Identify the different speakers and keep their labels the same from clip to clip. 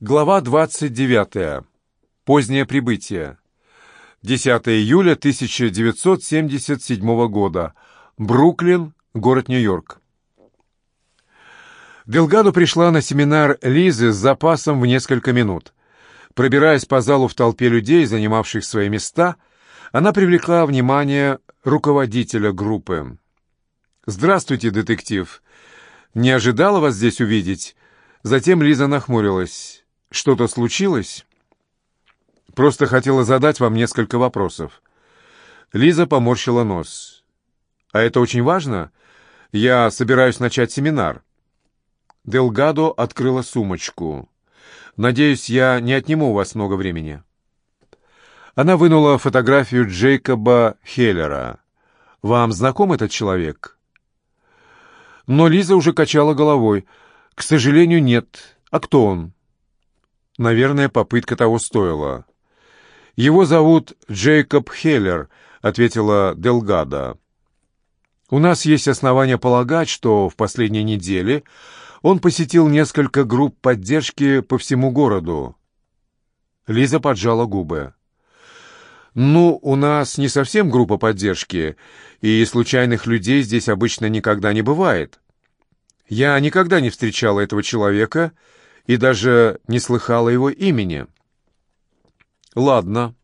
Speaker 1: Глава 29. Позднее прибытие. 10 июля 1977 года. Бруклин, город Нью-Йорк. Делгадо пришла на семинар Лизы с запасом в несколько минут. Пробираясь по залу в толпе людей, занимавших свои места, она привлекла внимание руководителя группы. «Здравствуйте, детектив. Не ожидала вас здесь увидеть?» Затем Лиза нахмурилась. Что-то случилось? Просто хотела задать вам несколько вопросов. Лиза поморщила нос. А это очень важно? Я собираюсь начать семинар. Делгадо открыла сумочку. Надеюсь, я не отниму у вас много времени. Она вынула фотографию Джейкоба Хеллера. Вам знаком этот человек? Но Лиза уже качала головой. К сожалению, нет. А кто он? Наверное, попытка того стоила. «Его зовут Джейкоб Хеллер», — ответила Делгада. «У нас есть основания полагать, что в последние недели он посетил несколько групп поддержки по всему городу». Лиза поджала губы. «Ну, у нас не совсем группа поддержки, и случайных людей здесь обычно никогда не бывает. Я никогда не встречала этого человека и даже не слыхала его имени. Ладно.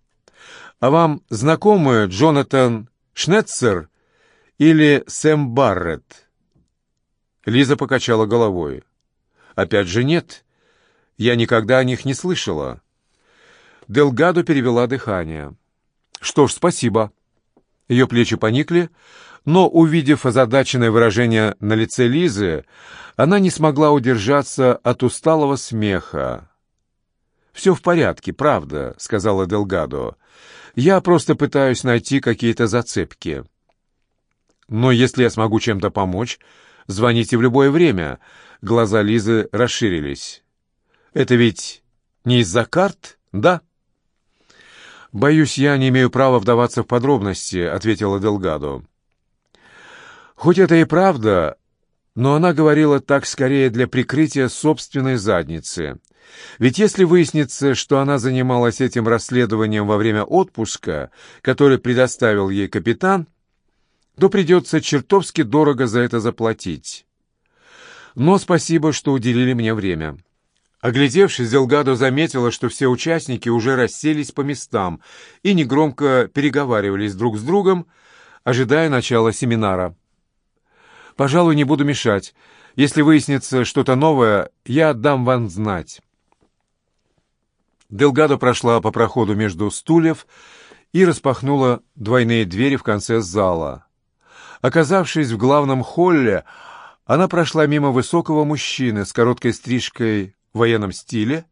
Speaker 1: А вам знакомы Джонатан Шнетцер или Сэм Барретт? Лиза покачала головой. Опять же нет. Я никогда о них не слышала. Делгадо перевела дыхание. Что ж, спасибо. Ее плечи поникли, но, увидев озадаченное выражение на лице Лизы, она не смогла удержаться от усталого смеха. «Все в порядке, правда», — сказала Делгадо. «Я просто пытаюсь найти какие-то зацепки». «Но если я смогу чем-то помочь, звоните в любое время». Глаза Лизы расширились. «Это ведь не из-за карт, да?» «Боюсь, я не имею права вдаваться в подробности», — ответила Делгадо. Хоть это и правда, но она говорила так скорее для прикрытия собственной задницы. Ведь если выяснится, что она занималась этим расследованием во время отпуска, который предоставил ей капитан, то придется чертовски дорого за это заплатить. Но спасибо, что уделили мне время. Оглядевшись, Делгадо заметила, что все участники уже расселись по местам и негромко переговаривались друг с другом, ожидая начала семинара. Пожалуй, не буду мешать. Если выяснится что-то новое, я отдам вам знать». Делгадо прошла по проходу между стульев и распахнула двойные двери в конце зала. Оказавшись в главном холле, она прошла мимо высокого мужчины с короткой стрижкой военном стиле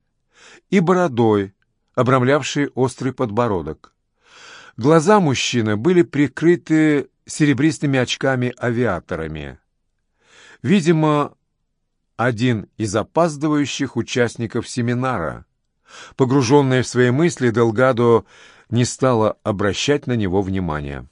Speaker 1: и бородой, обрамлявшей острый подбородок. Глаза мужчины были прикрыты серебристыми очками-авиаторами. Видимо, один из опаздывающих участников семинара. Погруженная в свои мысли, Делгадо не стала обращать на него внимания.